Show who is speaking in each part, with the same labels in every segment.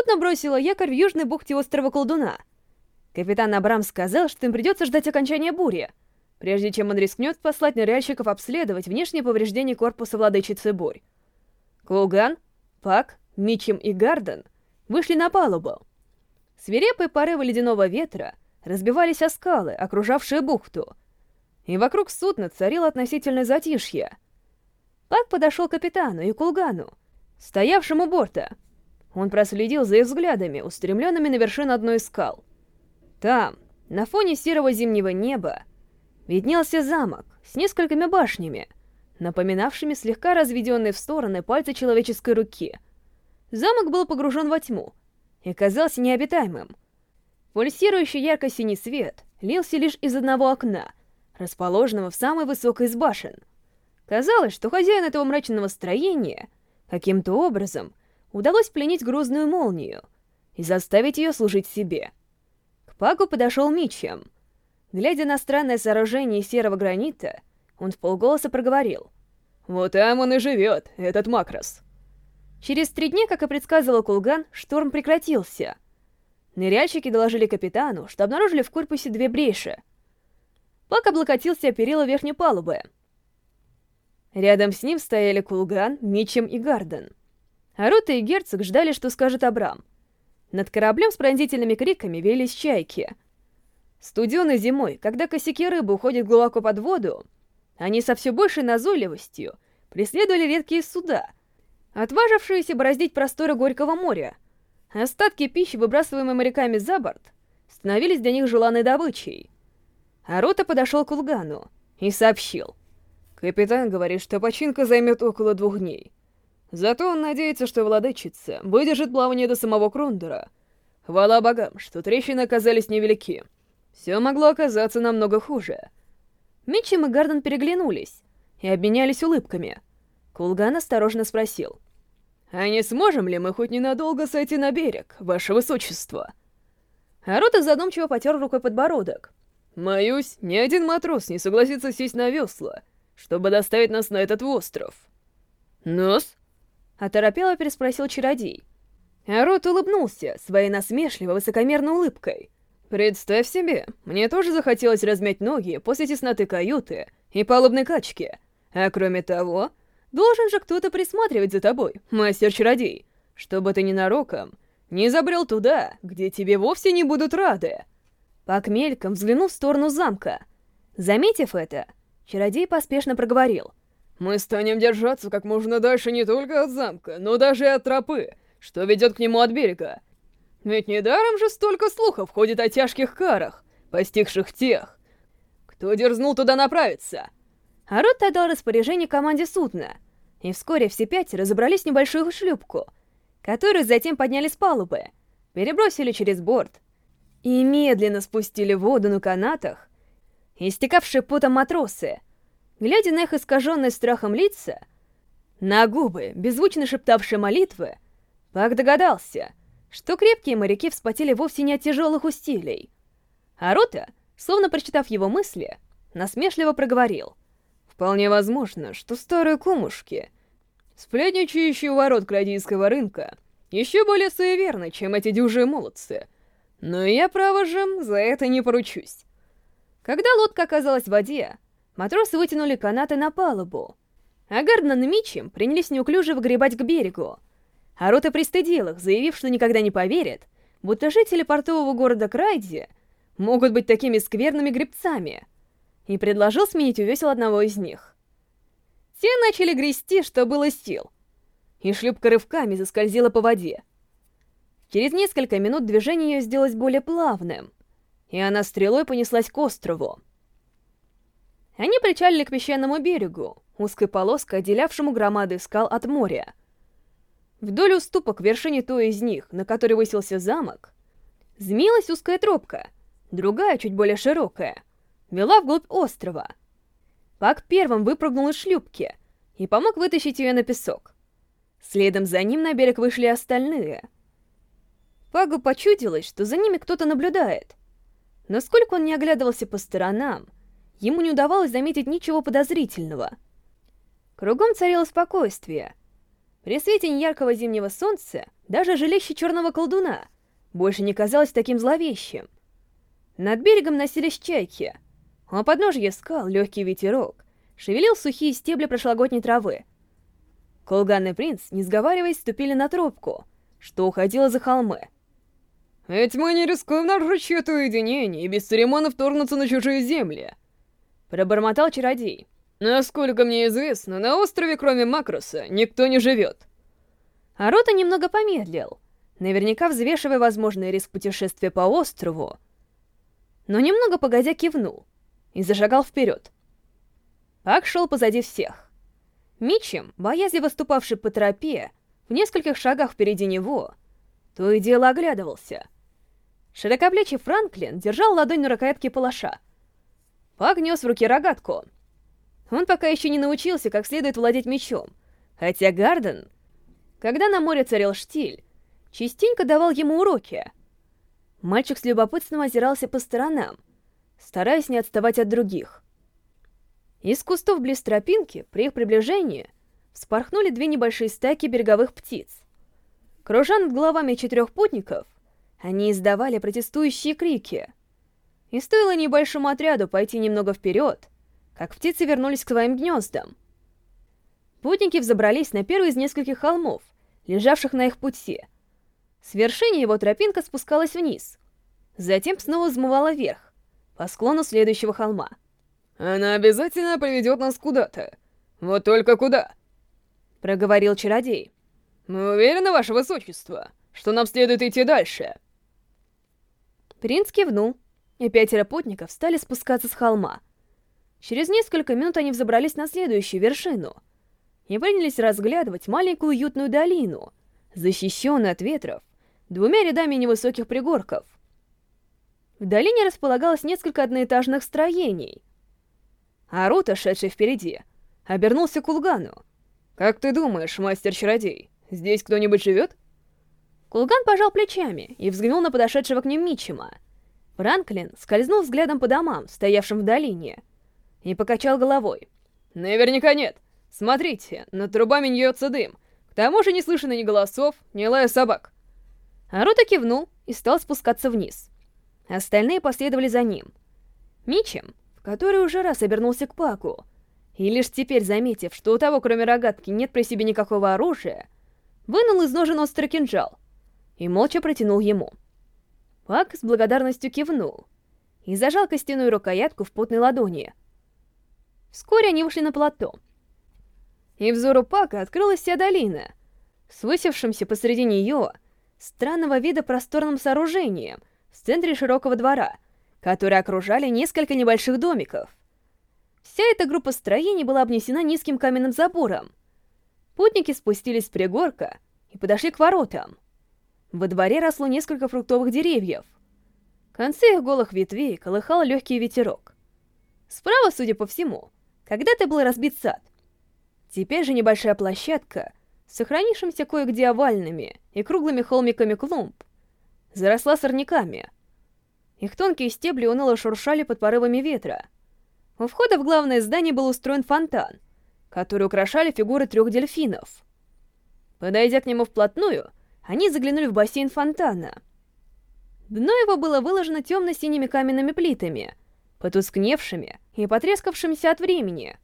Speaker 1: Судно бросило якорь в южной бухте острова Колдуна. Капитан Абрам сказал, что им придется ждать окончания бури, прежде чем он рискнет послать ныряльщиков обследовать внешние повреждения корпуса владычицы Бурь. Кулган, Пак, Мичем и Гарден вышли на палубу. Свирепые порывы ледяного ветра разбивались о скалы, окружавшие бухту, и вокруг судна царило относительное затишье. Пак подошел к капитану и Кулгану, стоявшему борта. Он проследил за их взглядами, устремленными на вершину одной из скал. Там, на фоне серого зимнего неба, виднелся замок с несколькими башнями, напоминавшими слегка разведенные в стороны пальцы человеческой руки. Замок был погружен во тьму и казался необитаемым. Пульсирующий ярко-синий свет лился лишь из одного окна, расположенного в самой высокой из башен. Казалось, что хозяин этого мрачного строения каким-то образом удалось пленить грозную молнию и заставить ее служить себе. К Пагу подошел Мичем — Глядя на странное сооружение серого гранита, он в полголоса проговорил. «Вот там он и живет, этот Макрос». Через три дня, как и предсказывал Кулган, шторм прекратился. Ныряльщики доложили капитану, что обнаружили в корпусе две бреши. Пак облокотился о перила верхней палубы. Рядом с ним стояли Кулган, Мичем и Гарден. Арута и Герцог ждали, что скажет Абрам. Над кораблем с пронзительными криками велись чайки — Студеной зимой, когда косяки рыбы уходят глубоко под воду, они со все большей назойливостью преследовали редкие суда, отважившиеся бороздить просторы Горького моря. Остатки пищи, выбрасываемые моряками за борт, становились для них желанной добычей. Арота подошел к Улгану и сообщил. Капитан говорит, что починка займет около двух дней. Зато он надеется, что владычица выдержит плавание до самого Крондора. Хвала богам, что трещины оказались невелики. Все могло оказаться намного хуже. Митчем и Гарден переглянулись и обменялись улыбками. Кулган осторожно спросил. «А не сможем ли мы хоть ненадолго сойти на берег, ваше высочество?» Арута задумчиво потер рукой подбородок. «Моюсь, ни один матрос не согласится сесть на весла, чтобы доставить нас на этот остров». «Нас?» — оторопело переспросил чародей. Арут улыбнулся своей насмешливой высокомерной улыбкой — Представь себе, мне тоже захотелось размять ноги после тесноты каюты и палубной качки. А кроме того, должен же кто-то присматривать за тобой, мастер-чародей, чтобы ты ненароком не забрел туда, где тебе вовсе не будут рады. Пак мельком взглянул в сторону замка. Заметив это, чародей поспешно проговорил. «Мы станем держаться как можно дальше не только от замка, но даже и от тропы, что ведет к нему от берега. Ведь недаром же столько слухов ходит о тяжких карах, постигших тех, кто дерзнул туда направиться. Арот отдал распоряжение команде судна, и вскоре все пятеро забрались в небольшую шлюпку, которую затем подняли с палубы, перебросили через борт и медленно спустили воду на канатах, истекавшие потом матросы. Глядя на их искаженные страхом лица, на губы, беззвучно шептавшие молитвы, Пак догадался — что крепкие моряки вспотели вовсе не от тяжелых усилий. А Рота, словно прочитав его мысли, насмешливо проговорил. «Вполне возможно, что старые кумушки, сплетничающие у ворот крадийского рынка, еще более суеверны, чем эти дюжие молодцы. Но я, право же, за это не поручусь». Когда лодка оказалась в воде, матросы вытянули канаты на палубу, а Гарднан и Митчем принялись неуклюже выгребать к берегу, а Рота пристыдил их, заявив, что никогда не поверит, будто жители портового города Крайди могут быть такими скверными гребцами, и предложил сменить увесил одного из них. Те начали грести, что было сил, и шлюпка рывками заскользила по воде. Через несколько минут движение ее сделалось более плавным, и она стрелой понеслась к острову. Они причалили к песчаному берегу, узкой полоской, отделявшему громады скал от моря — Вдоль уступа к вершине той из них, на которой высился замок, змеилась узкая тропка, другая, чуть более широкая, вела вглубь острова. Пак первым выпрыгнул из шлюпки и помог вытащить ее на песок. Следом за ним на берег вышли остальные. Пагу почудилось, что за ними кто-то наблюдает. Но сколько он не оглядывался по сторонам, ему не удавалось заметить ничего подозрительного. Кругом царило спокойствие — При свете неяркого зимнего солнца даже жилище черного колдуна больше не казалось таким зловещим. Над берегом носились чайки, а у подножья скал легкий ветерок шевелил сухие стебли прошлогодней травы. Колган и принц, не сговариваясь, ступили на тропку, что уходила за холмы.
Speaker 2: «Ведь мы не рискуем нарушить чье-то уединение и без церемонов вторгнуться на чужие земли», —
Speaker 1: пробормотал чародей.
Speaker 2: «Насколько мне известно, на острове, кроме Макроса, никто не живет».
Speaker 1: Арота немного помедлил, наверняка взвешивая возможный риск путешествия по острову, но немного погодя кивнул и зашагал вперед. Пак шел позади всех. Мичем, боязли выступавший по тропе, в нескольких шагах впереди него, то и дело оглядывался. Широкоплечий Франклин держал ладонь на рукоятке палаша. Пак нес в руке рогатку. Он пока еще не научился, как следует владеть мечом, хотя Гарден, когда на море царил штиль, частенько давал ему уроки. Мальчик с любопытством озирался по сторонам, стараясь не отставать от других. Из кустов близ тропинки, при их приближении, вспорхнули две небольшие стайки береговых птиц. Кружа над головами четырех путников, они издавали протестующие крики. И стоило небольшому отряду пойти немного вперед, как птицы вернулись к своим гнездам. Путники взобрались на первый из нескольких холмов, лежавших на их пути. С вершины его тропинка спускалась вниз, затем снова взмывала вверх, по склону следующего холма.
Speaker 2: «Она обязательно приведет нас куда-то. Вот только куда?»
Speaker 1: — проговорил чародей.
Speaker 2: «Мы уверены, ваше высочество, что нам следует идти дальше?»
Speaker 1: Принц кивнул, и пятеро путников стали спускаться с холма. Через несколько минут они взобрались на следующую вершину и принялись разглядывать маленькую уютную долину, защищенную от ветров двумя рядами невысоких пригорков. В долине располагалось несколько одноэтажных строений. Арута, шедший впереди, обернулся к Улгану.
Speaker 2: «Как ты думаешь, мастер-чародей, здесь кто-нибудь живет?»
Speaker 1: Кулган пожал плечами и взглянул на подошедшего к ним Митчима. Франклин скользнул взглядом по домам, стоявшим в долине, и покачал головой.
Speaker 2: «Наверняка нет. Смотрите, над трубами льется дым. К тому же не слышно ни голосов, ни лая собак».
Speaker 1: Арута кивнул и стал спускаться вниз. Остальные последовали за ним. Мичем, в который уже раз обернулся к Паку, и лишь теперь заметив, что у того, кроме рогатки, нет при себе никакого оружия, вынул из ножен острый кинжал и молча протянул ему. Пак с благодарностью кивнул и зажал костяную рукоятку в потной ладони. Вскоре они вышли на плато. И взору Пака открылась вся долина, с высевшимся посреди нее странного вида просторным сооружением в центре широкого двора, который окружали несколько небольших домиков. Вся эта группа строений была обнесена низким каменным забором. Путники спустились с пригорка и подошли к воротам. Во дворе росло несколько фруктовых деревьев. Концы их голых ветвей колыхал легкий ветерок. Справа, судя по всему, когда-то был разбит сад. Теперь же небольшая площадка, сохранившимся кое-где овальными и круглыми холмиками клумб, заросла сорняками. Их тонкие стебли уныло шуршали под порывами ветра — у входа в главное здание был устроен фонтан, который украшали фигуры трех дельфинов. Подойдя к нему вплотную, они заглянули в бассейн фонтана. Дно его было выложено темно-синими каменными плитами, потускневшими и потрескавшимися от времени.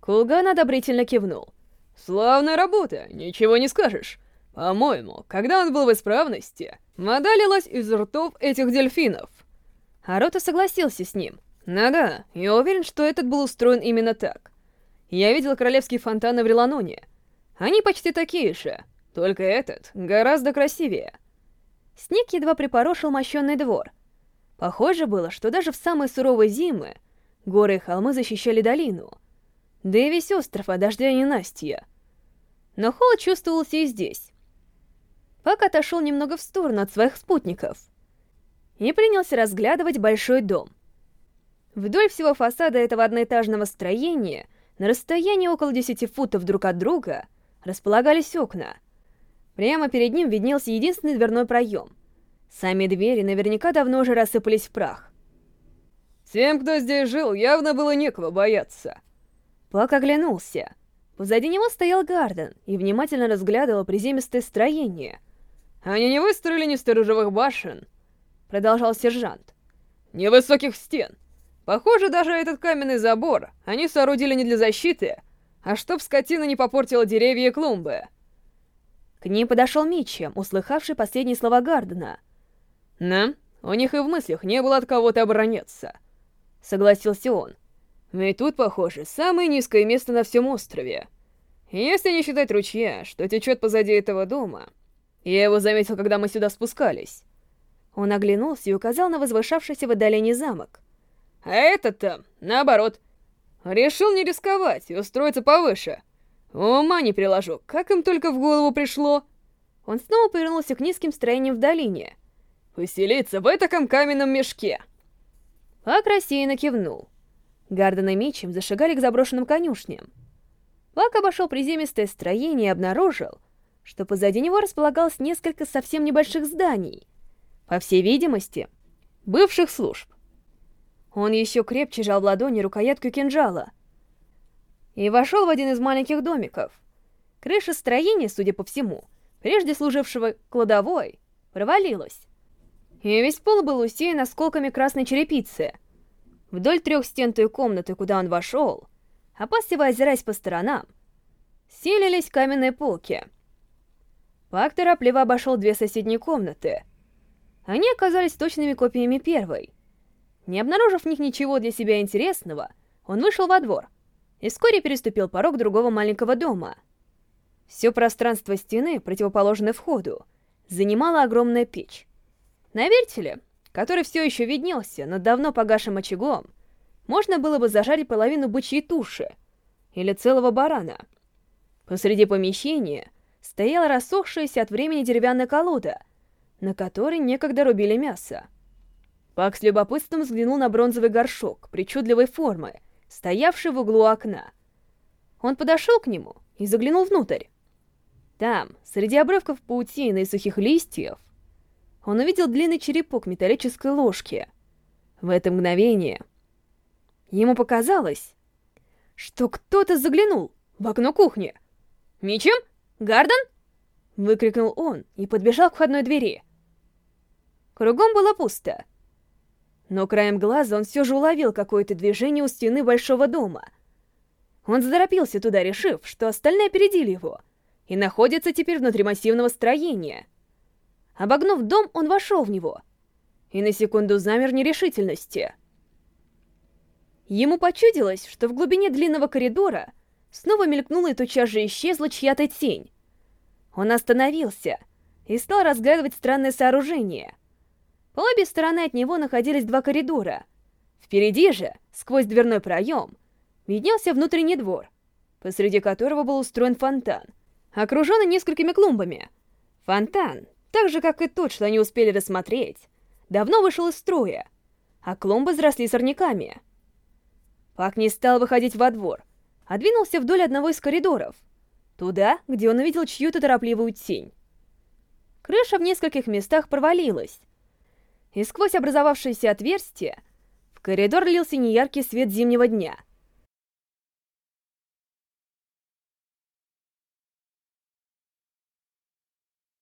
Speaker 1: Кулган одобрительно кивнул.
Speaker 2: «Славная работа, ничего не скажешь. По-моему, когда он был в исправности, вода лилась из ртов этих дельфинов».
Speaker 1: Арота согласился с ним —
Speaker 2: ну-да, я уверен, что этот был устроен именно так. Я видел королевские фонтаны в Реланоне. Они почти такие же, только этот гораздо красивее.
Speaker 1: Снег едва припорошил мощенный двор. Похоже было, что даже в самые суровые зимы горы и холмы защищали долину. Да и весь остров от дождя и ненастья. Но холод чувствовался и здесь. Пак отошел немного в сторону от своих спутников и принялся разглядывать большой дом. Вдоль всего фасада этого одноэтажного строения, на расстоянии около 10 футов друг от друга, располагались окна. Прямо перед ним виднелся единственный дверной проем. Сами двери наверняка давно уже рассыпались в прах.
Speaker 2: Тем, кто здесь жил, явно было некого бояться.
Speaker 1: Пак оглянулся. Позади него стоял Гарден и внимательно разглядывал приземистое строение.
Speaker 2: «Они не выстроили ни сторожевых башен», — продолжал сержант. «Ни высоких стен. Похоже, даже этот каменный забор они соорудили не для защиты, а чтоб скотина не попортила деревья и клумбы».
Speaker 1: Ним подошел Митчем, услыхавший последние слова Гардена.
Speaker 2: «Да, у них и в мыслях не было от кого-то обороняться», — согласился он. И тут, похоже, самое низкое место на всем острове. Если не считать ручья, что течет позади этого дома. Я его заметил, когда мы сюда спускались.
Speaker 1: Он оглянулся и указал на возвышавшийся в отдалении замок.
Speaker 2: А этот-то, наоборот, решил не рисковать и устроиться повыше. Ума не приложу, как им только в голову пришло.
Speaker 1: Он снова повернулся к низким строениям в долине.
Speaker 2: Поселиться в этом каменном мешке.
Speaker 1: Пак рассеянно кивнул. Гарден и Митчем зашагали к заброшенным конюшням. Пак обошел приземистое строение и обнаружил, что позади него располагалось несколько совсем небольших зданий, по всей видимости, бывших служб. Он еще крепче жал в ладони рукоятку кинжала и вошел в один из маленьких домиков. Крыша строения, судя по всему, прежде служившего кладовой, провалилась, и весь пол был усеян осколками красной черепицы — Вдоль трех стен той комнаты, куда он вошел, опасливо озираясь по сторонам, селились каменные полки. Пак торопливо обошел две соседние комнаты. Они оказались точными копиями первой. Не обнаружив в них ничего для себя интересного, он вышел во двор и вскоре переступил порог другого маленького дома. Все пространство стены, противоположное входу, занимала огромная печь. На вертеле который все еще виднелся над давно погашим очагом, можно было бы зажарить половину бычьей туши или целого барана. Посреди помещения стояла рассохшаяся от времени деревянная колода, на которой некогда рубили мясо. Пак с любопытством взглянул на бронзовый горшок причудливой формы, стоявший в углу окна. Он подошел к нему и заглянул внутрь. Там, среди обрывков паутины и сухих листьев, он увидел длинный черепок металлической ложки. В это мгновение ему показалось, что кто-то заглянул в окно кухни. «Мичем? Гарден?» — выкрикнул он и подбежал к входной двери. Кругом было пусто. Но краем глаза он все же уловил какое-то движение у стены большого дома. Он заторопился туда, решив, что остальные опередили его, и находятся теперь внутри массивного строения — Обогнув дом, он вошел в него. И на секунду замер нерешительности. Ему почудилось, что в глубине длинного коридора снова мелькнула и тотчас же исчезла чья-то тень. Он остановился и стал разглядывать странное сооружение. По обе стороны от него находились два коридора. Впереди же, сквозь дверной проем, виднелся внутренний двор, посреди которого был устроен фонтан, окруженный несколькими клумбами. Фонтан так же, как и тот, что они успели рассмотреть, давно вышел из строя, а клумбы заросли сорняками. Пак не стал выходить во двор, а двинулся вдоль одного из коридоров, туда, где он увидел чью-то торопливую тень. Крыша в нескольких местах провалилась, и сквозь образовавшееся отверстие в коридор лился неяркий свет зимнего дня —